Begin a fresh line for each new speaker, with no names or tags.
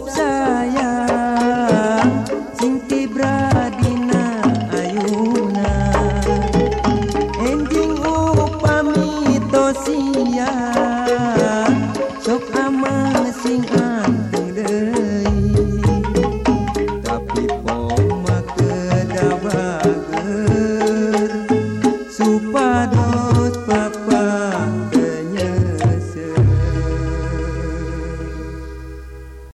usap saya sing tibra dina ayuna enjing upami tosia